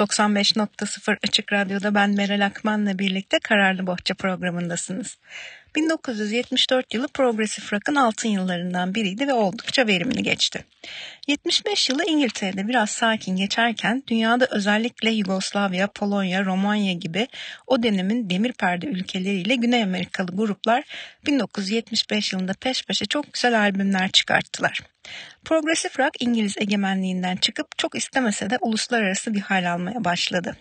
95.0 Açık Radyo'da ben Meral Akman'la birlikte Kararlı Bohça programındasınız. 1974 yılı Progressive Rock'ın altın yıllarından biriydi ve oldukça verimli geçti. 75 yılı İngiltere'de biraz sakin geçerken dünyada özellikle Yugoslavya, Polonya, Romanya gibi o dönemin demir perde ülkeleriyle Güney Amerikalı gruplar 1975 yılında peş peşe çok güzel albümler çıkarttılar. Progressive rock İngiliz egemenliğinden çıkıp çok istemese de uluslararası bir hal almaya başladı.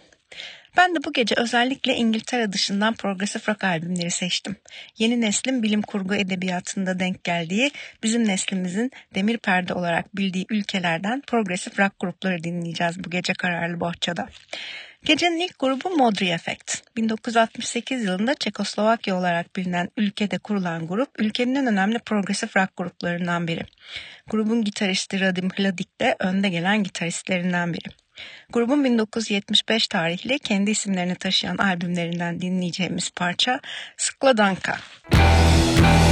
Ben de bu gece özellikle İngiltere dışından progresif rock albümleri seçtim. Yeni neslin bilim kurgu edebiyatında denk geldiği, bizim neslimizin demir perde olarak bildiği ülkelerden progresif rock grupları dinleyeceğiz bu gece Kararlı Bohçada. Gecenin ilk grubu Modri Effect. 1968 yılında Çekoslovakya olarak bilinen ülkede kurulan grup ülkenin en önemli progresif rock gruplarından biri. Grubun gitaristi Radim Hladik de önde gelen gitaristlerinden biri. Grubun 1975 tarihli kendi isimlerini taşıyan albümlerinden dinleyeceğimiz parça Skladanka. Müzik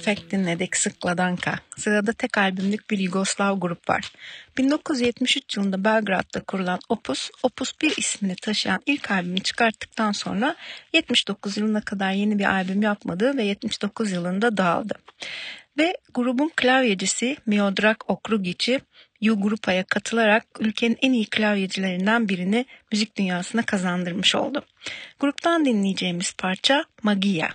Effect dinledik Sıkladanka. Sırada tek albümlük bir Yugoslav grup var. 1973 yılında Belgrad'da kurulan Opus, Opus 1 ismini taşıyan ilk albümü çıkarttıktan sonra 79 yılına kadar yeni bir albüm yapmadı ve 79 yılında dağıldı. Ve grubun klavyecisi Miodrag Okrugic'i U Grupa'ya katılarak ülkenin en iyi klavyecilerinden birini müzik dünyasına kazandırmış oldu. Gruptan dinleyeceğimiz parça Magia.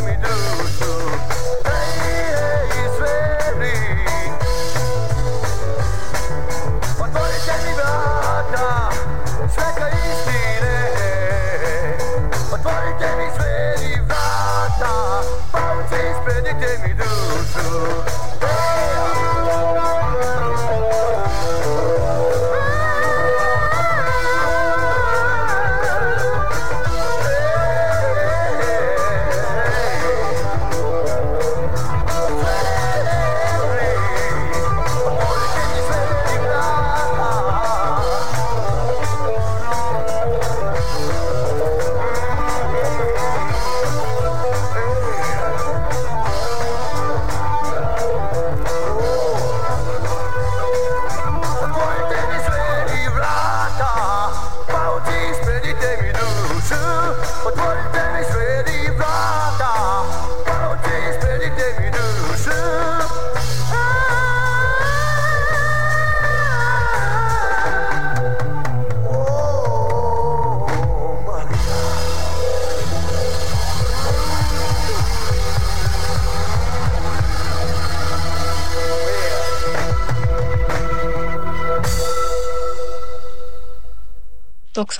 Let me do so.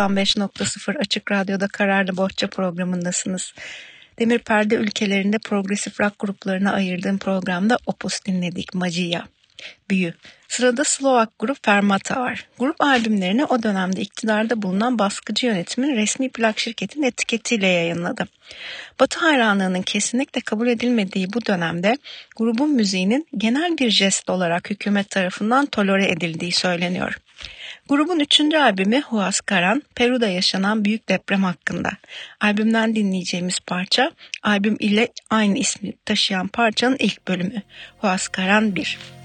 95.0 Açık Radyo'da Kararlı Bohça programındasınız. Demir Perde ülkelerinde progresif rock gruplarına ayırdığım programda Opus dinledik Magia. Büyü. Sırada Slovak grup Fermata var. Grup albümlerini o dönemde iktidarda bulunan baskıcı yönetimin resmi plak şirketin etiketiyle yayınladı. Batı hayranlığının kesinlikle kabul edilmediği bu dönemde grubun müziğinin genel bir jest olarak hükümet tarafından tolere edildiği söyleniyor. Grubun üçüncü albümü Huascaran, Peru'da yaşanan büyük deprem hakkında. Albümden dinleyeceğimiz parça, albüm ile aynı ismi taşıyan parçanın ilk bölümü. Huascaran 1.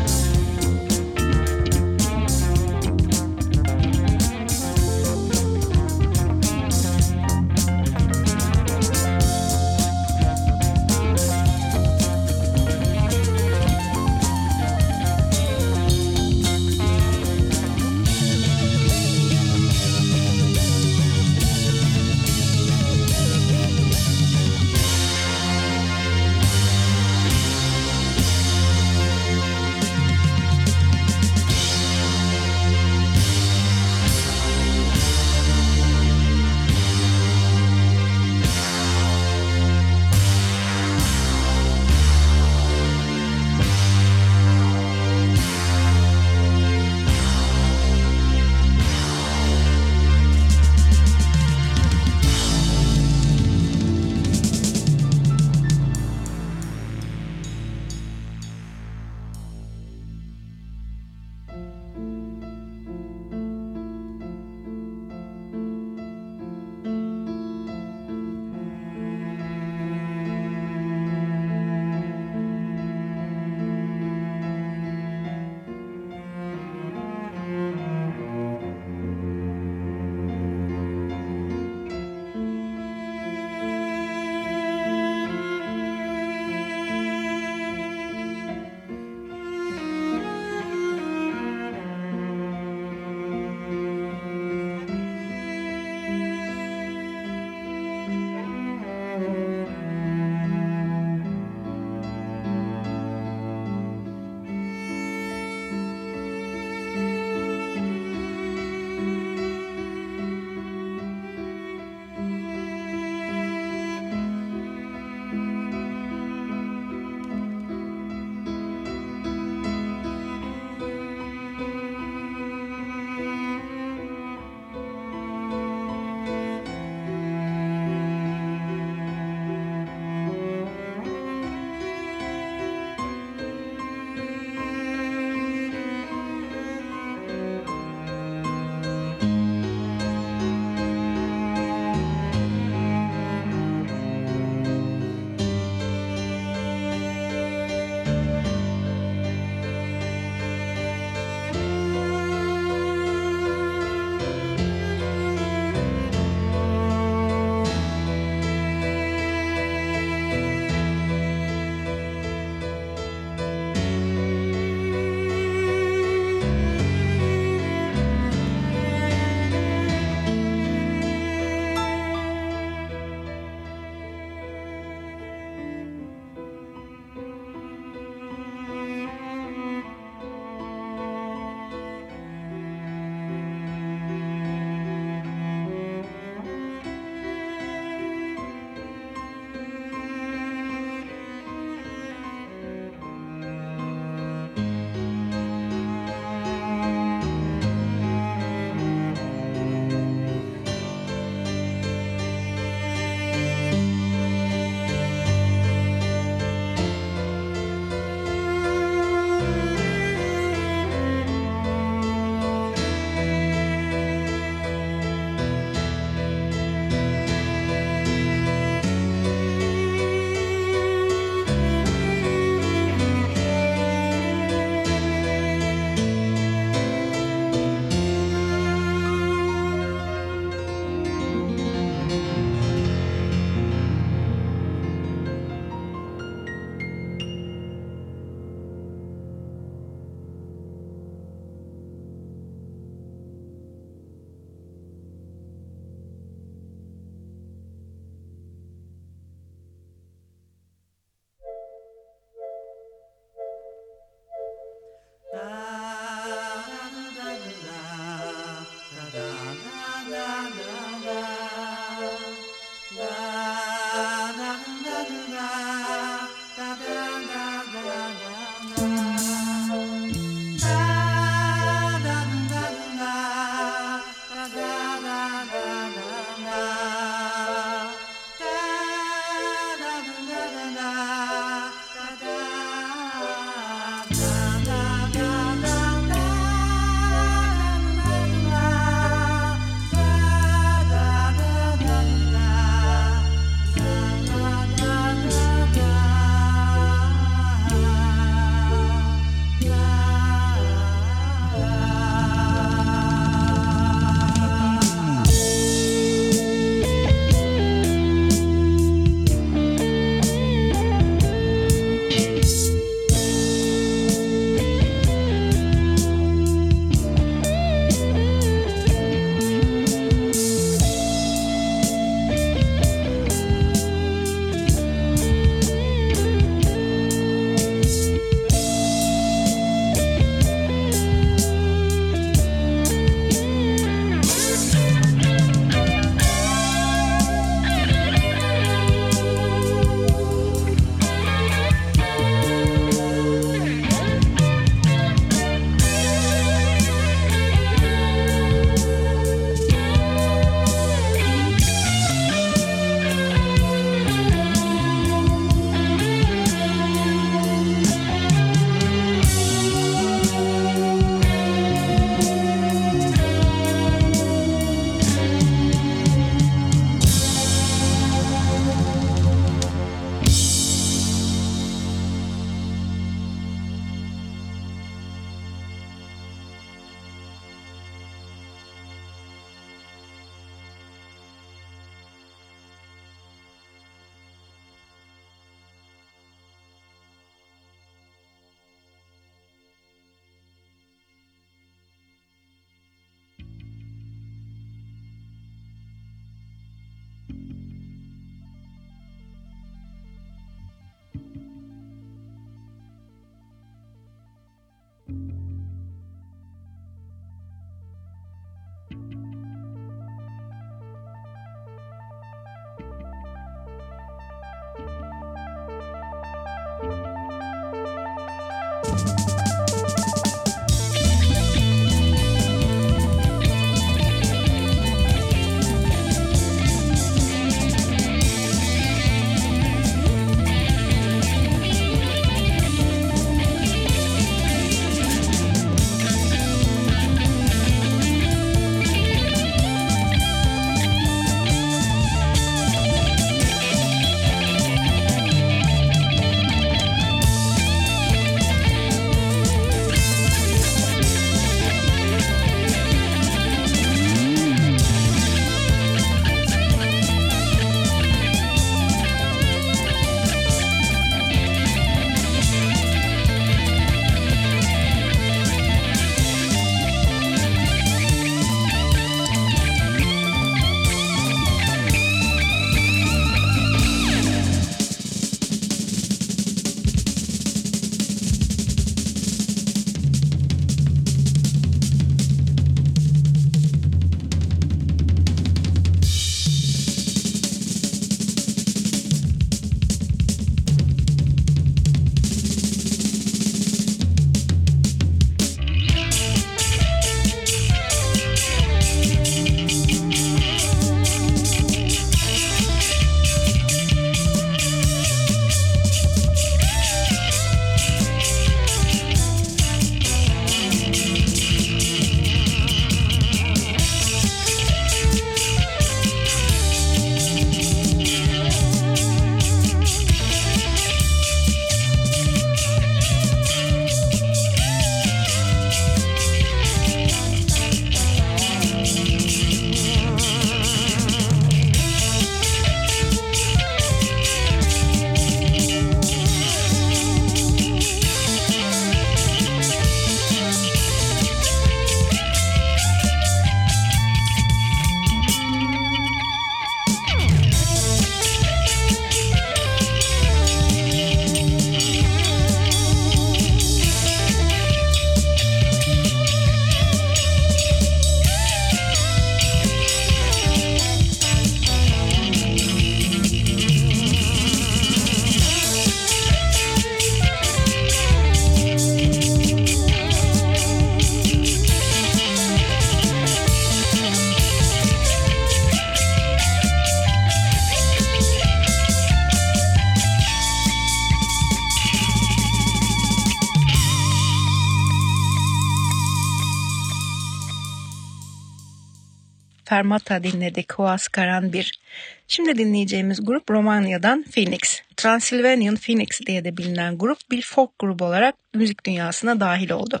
Fermata dinledik Huascaran 1. Şimdi dinleyeceğimiz grup Romanya'dan Phoenix. Transylvanian Phoenix diye de bilinen grup bir folk grubu olarak müzik dünyasına dahil oldu.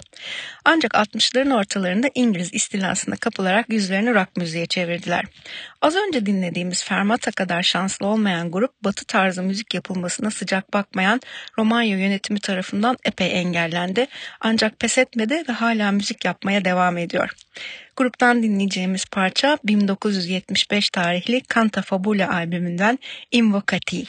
Ancak 60'ların ortalarında İngiliz istilasına kapılarak yüzlerini rock müziğe çevirdiler. Az önce dinlediğimiz Fermata kadar şanslı olmayan grup batı tarzı müzik yapılmasına sıcak bakmayan Romanya yönetimi tarafından epey engellendi. Ancak pes etmedi ve hala müzik yapmaya devam ediyor. Gruptan dinleyeceğimiz parça 1975 tarihli Canta Fabula albümünden Invocati.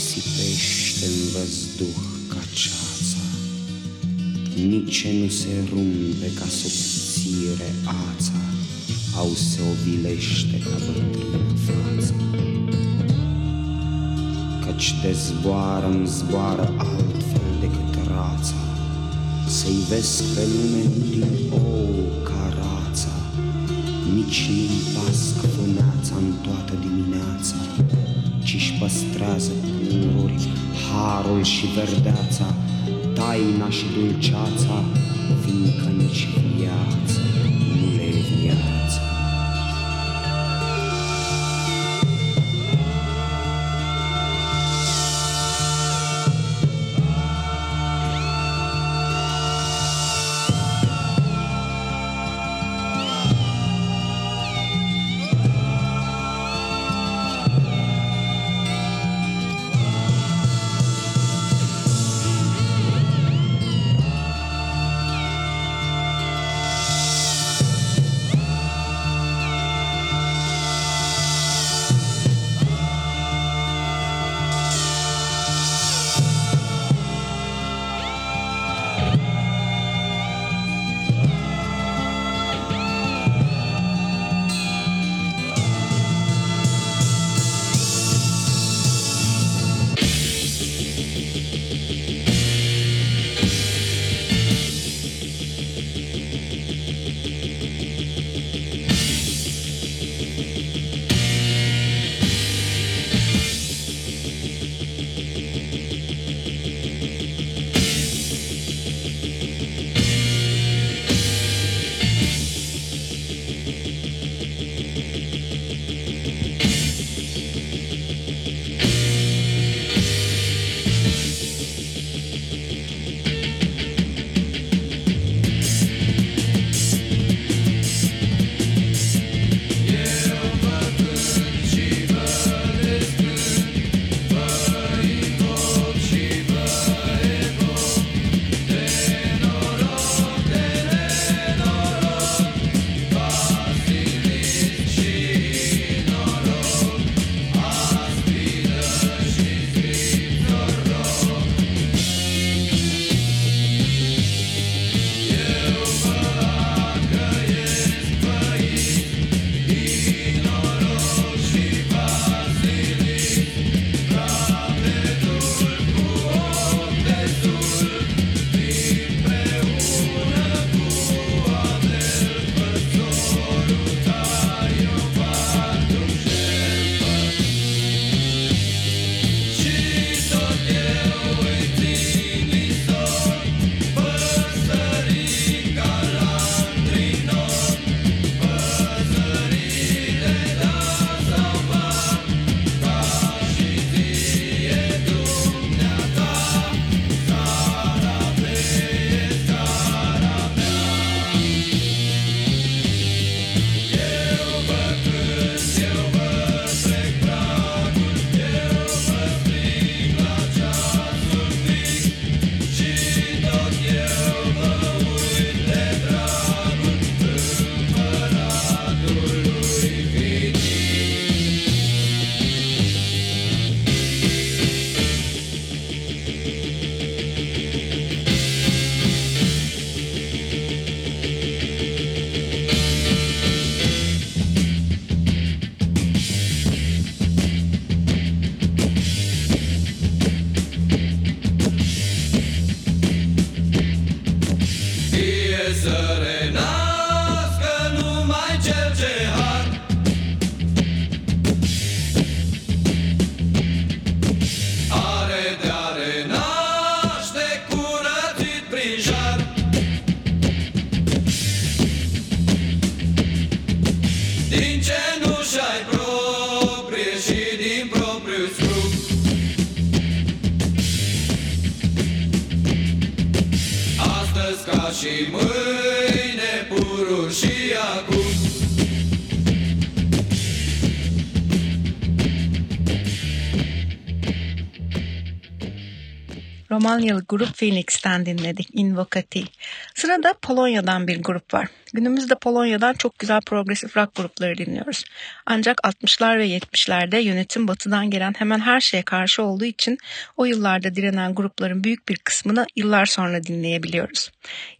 Risipește în văzduh ca ceața, nici nu se rumpe ca subțire ața, au se ovilește ca bătrână față. Căci de zboară zboară altfel decât rața. Să-i vezi pe lume nu din ou ca rața. Nici nu-i pasc vânața în toată dimineața Ci-și păstrează pururi, harul și verdeața Taina și dulceața, fiindcă nici viață Romanyalı grup Phoenix'ten dinledik Invocati. Sırada Polonya'dan bir grup var. Günümüzde Polonya'dan çok güzel progresif rock grupları dinliyoruz. Ancak 60'lar ve 70'lerde yönetim batıdan gelen hemen her şeye karşı olduğu için o yıllarda direnen grupların büyük bir kısmını yıllar sonra dinleyebiliyoruz.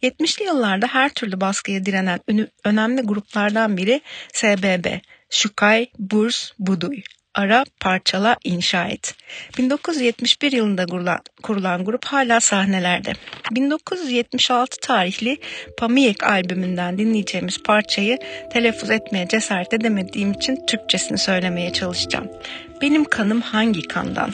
70'li yıllarda her türlü baskıya direnen önemli gruplardan biri SBB, Şukay, Burs, Buduy ara, parçala, inşa et. 1971 yılında kurulan, kurulan grup hala sahnelerde. 1976 tarihli Pamiyek albümünden dinleyeceğimiz parçayı telaffuz etmeye cesaret edemediğim için Türkçesini söylemeye çalışacağım. Benim kanım hangi kandan?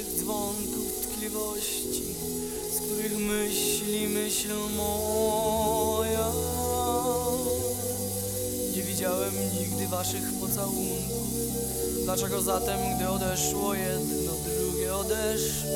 Cichych dzwonków tkliwości, z których myśli myśl moja. Nie widziałem nigdy waszych pocałunków. Dlaczego zatem, gdy odeszło jedno, drugie odeszło?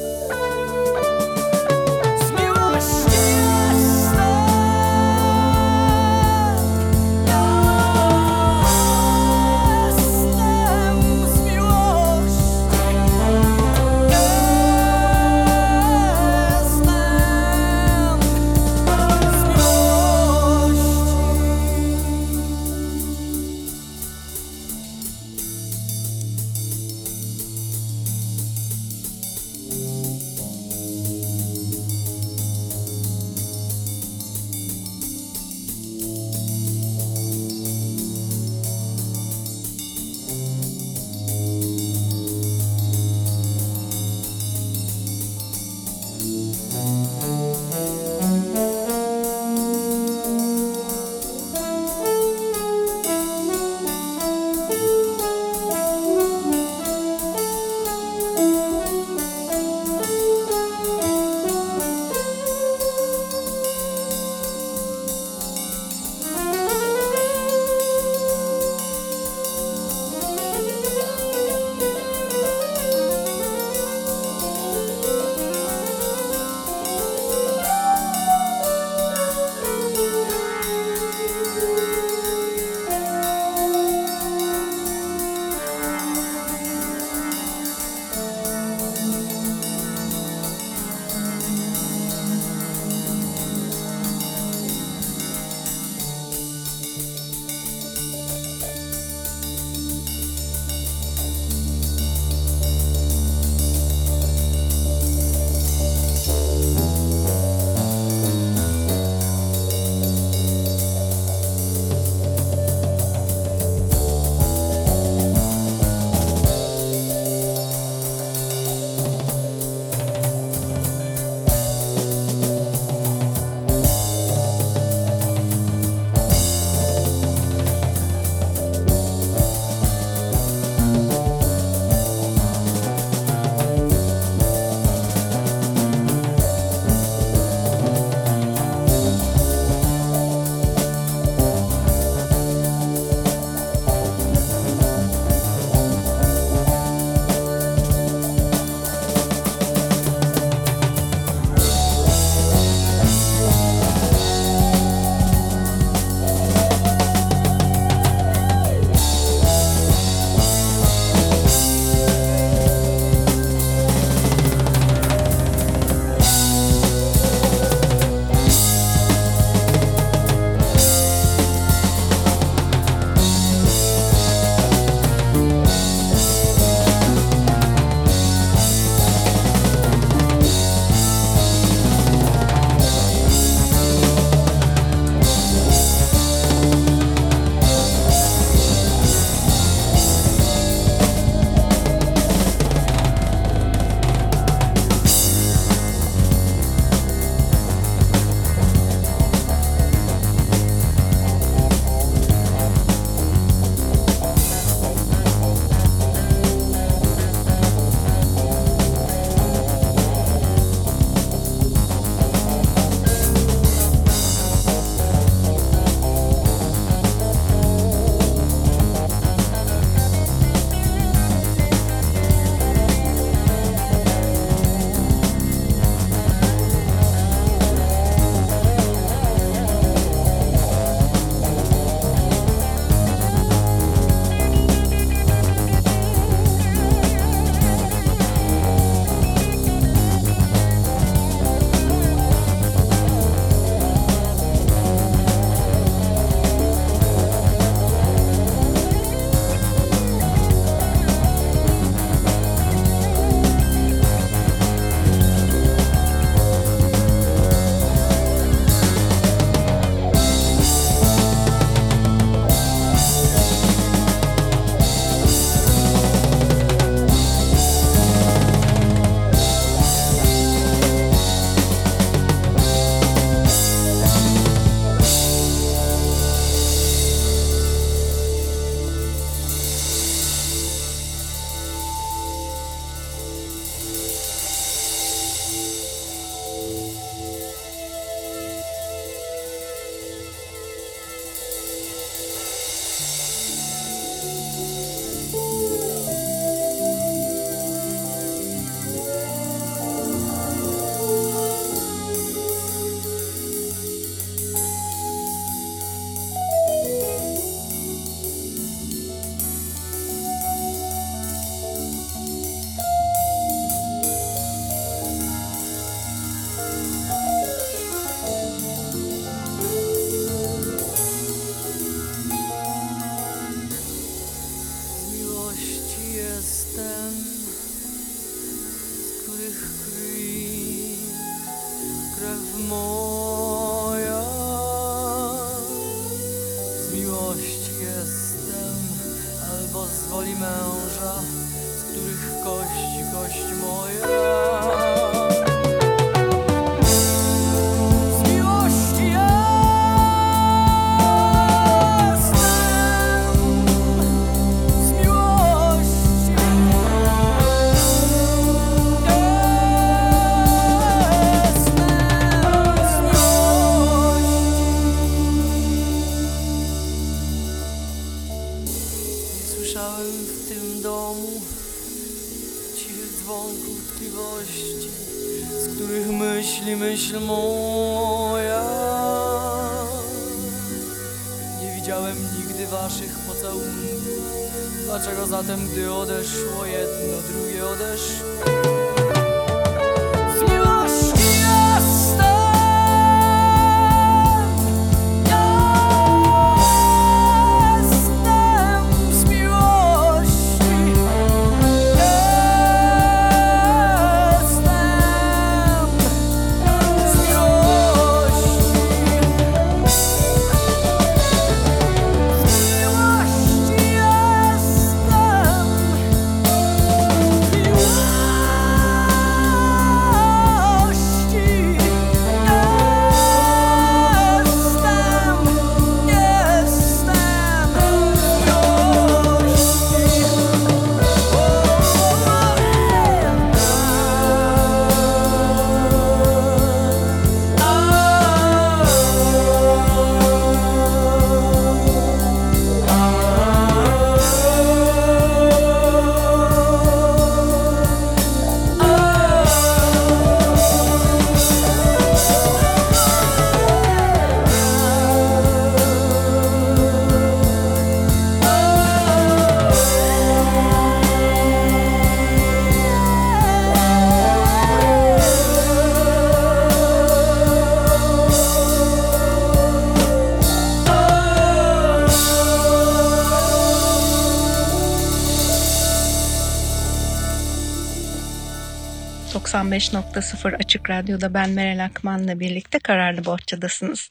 ...95.0 Açık Radyo'da ben Meral Akman'la birlikte Kararlı Bohçadasınız.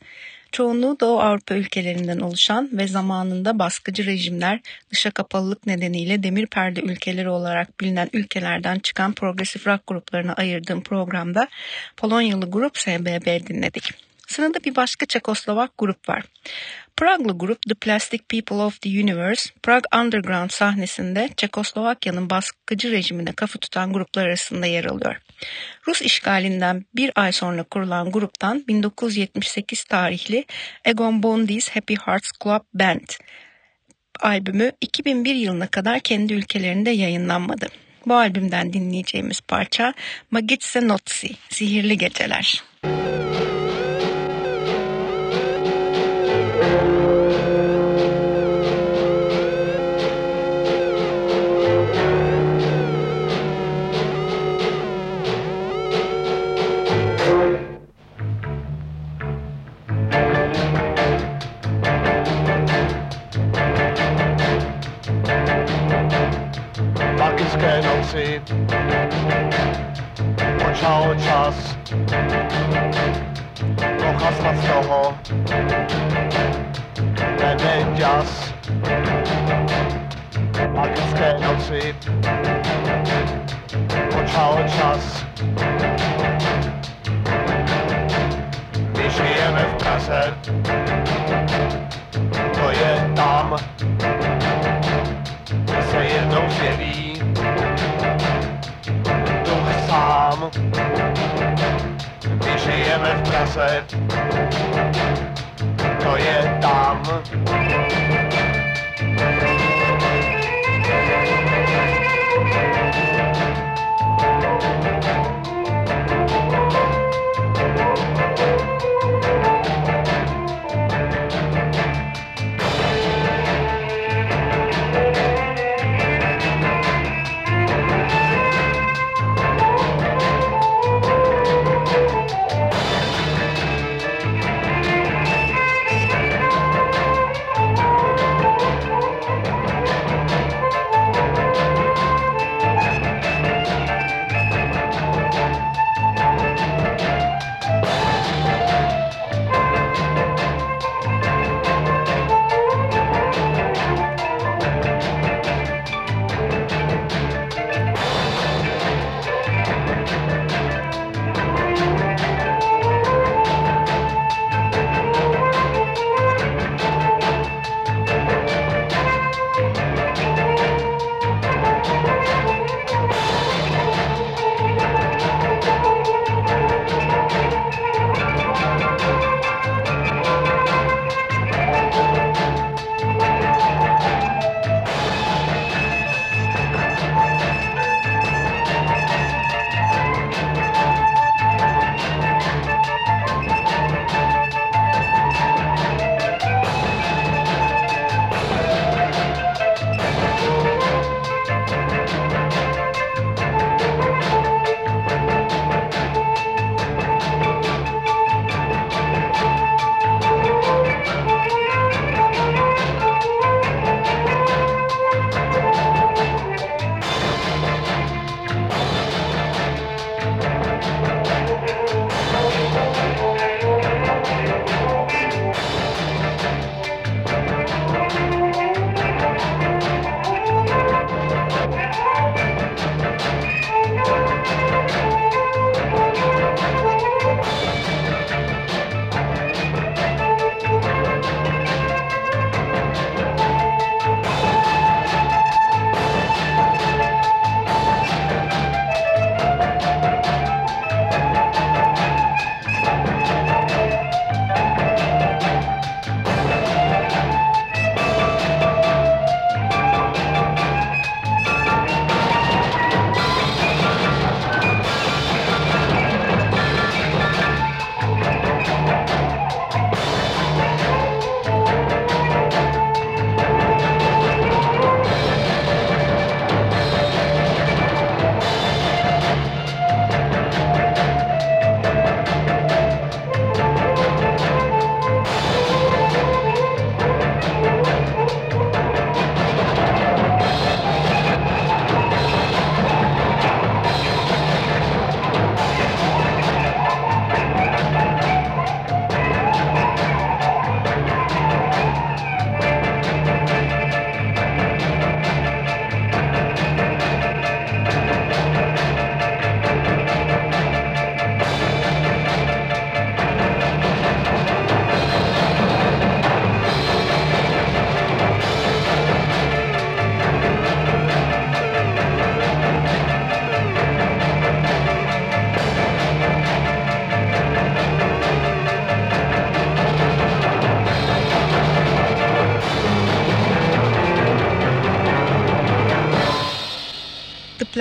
Çoğunluğu Doğu Avrupa ülkelerinden oluşan ve zamanında baskıcı rejimler, dışa kapalılık nedeniyle demir perde ülkeleri olarak bilinen ülkelerden çıkan progresif rock gruplarına ayırdığım programda Polonyalı grup SBB dinledik. Sırada bir başka Çekoslovak grup var. Praglı grup The Plastic People of the Universe, Prague Underground sahnesinde Çekoslovakya'nın baskıcı rejimine kafa tutan gruplar arasında yer alıyor. Rus işgalinden bir ay sonra kurulan gruptan 1978 tarihli Egon Bondi's Happy Hearts Club Band albümü 2001 yılına kadar kendi ülkelerinde yayınlanmadı. Bu albümden dinleyeceğimiz parça Magitse Notsi, Sihirli Geceler. Müzik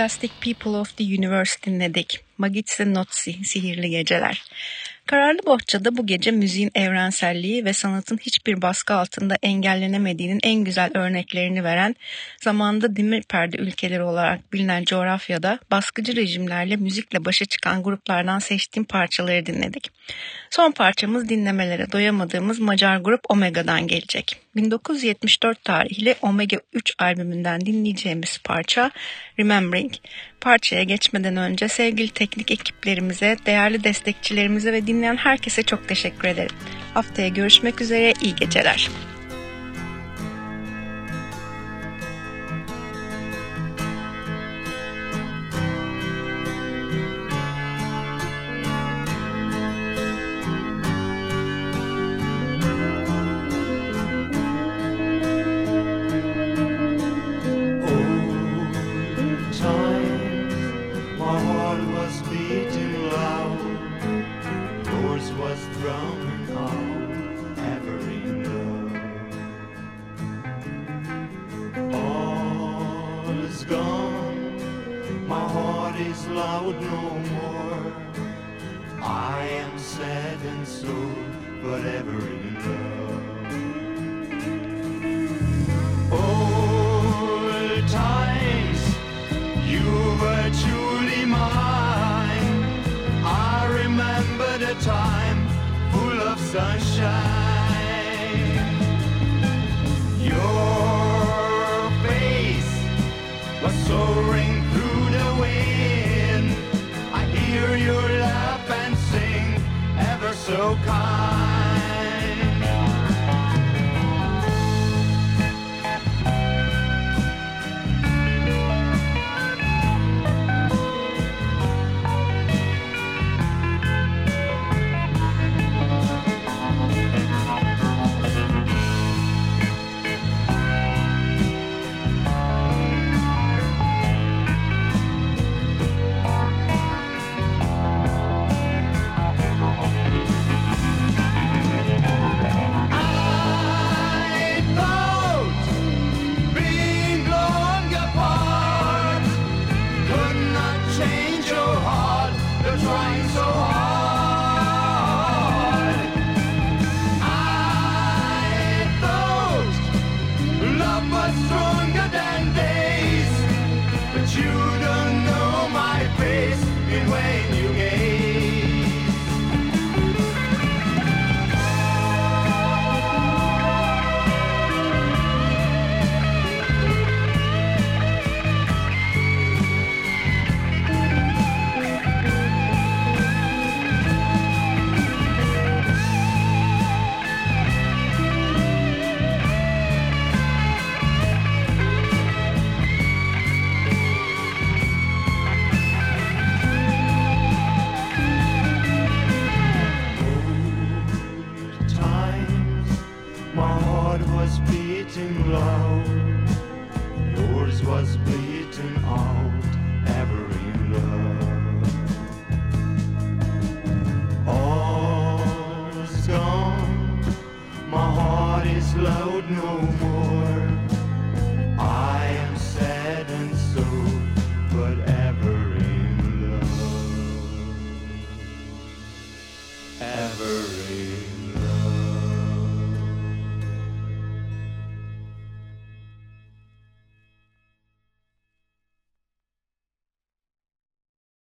Plastic People of the Universe dinledik. Magitse Notsi, Sihirli Geceler. Kararlı Bohça'da bu gece müziğin evrenselliği ve sanatın hiçbir baskı altında engellenemediğinin en güzel örneklerini veren zamanda demir perde ülkeleri olarak bilinen coğrafyada baskıcı rejimlerle müzikle başa çıkan gruplardan seçtiğim parçaları dinledik. Son parçamız dinlemelere doyamadığımız Macar grup Omega'dan gelecek. 1974 tarihli Omega 3 albümünden dinleyeceğimiz parça Remembering. Parçaya geçmeden önce sevgili teknik ekiplerimize, değerli destekçilerimize ve dinleyen herkese çok teşekkür ederim. Haftaya görüşmek üzere, iyi geceler.